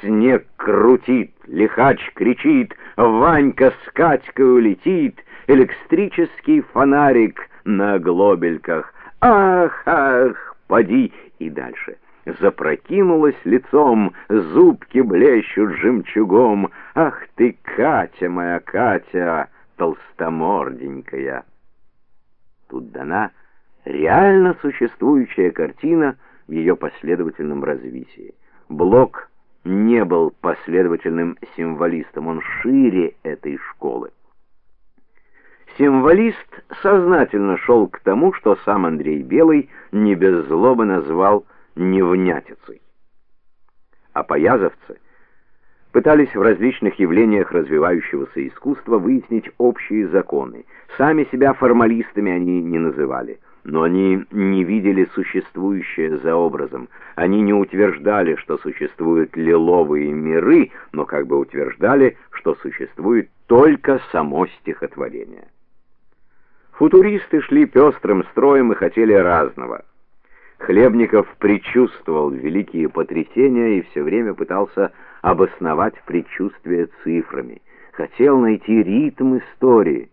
снег крутит, лихач кричит, Ванька с Катькой улетит, электрический фонарик на глобельках. Ах, ах, поди и дальше. Запрокинулась лицом, зубки блещут жемчугом. Ах ты, Катя моя, Катя, толстоморденькая. Тут дана реально существующая картина в ее последовательном развитии. Блок не был последовательным символистом, он шире этой школы. Символист сознательно шел к тому, что сам Андрей Белый не без злобы назвал невнятицей. А поязовцы пытались в различных явлениях развивающегося искусства выяснить общие законы. Сами себя формалистами они не называли, но они не видели существующее за образом. Они не утверждали, что существуют лиловые миры, но как бы утверждали, что существует только само стихотворение. Футуристы шли пестрым строем и хотели разного. Хлебников предчувствовал великие потрясения и все время пытался обосновать предчувствие цифрами, хотел найти ритм истории.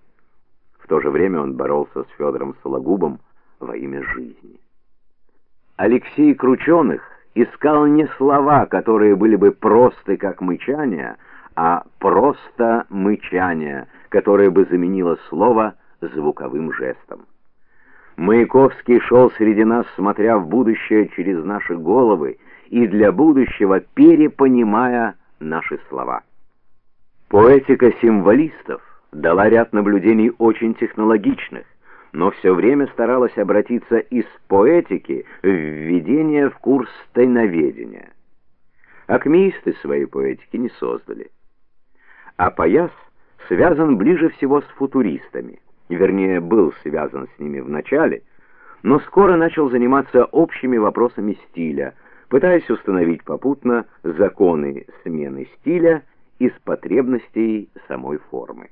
В то же время он боролся с Федором Сологубом во имя жизни. Алексей Крученых искал не слова, которые были бы просты, как мычание, а просто мычание, которое бы заменило слово звуковым жестом. Маяковский шел среди нас, смотря в будущее через наши головы и для будущего перепонимая наши слова. Поэтика символистов дала ряд наблюдений очень технологичных, но все время старалась обратиться из поэтики в введение в курс тайноведения. Акмеисты своей поэтики не создали. А Паяс связан ближе всего с футуристами вернее, был связан с ними в начале, но скоро начал заниматься общими вопросами стиля, пытаясь установить попутно законы смены стиля из потребностей самой формы.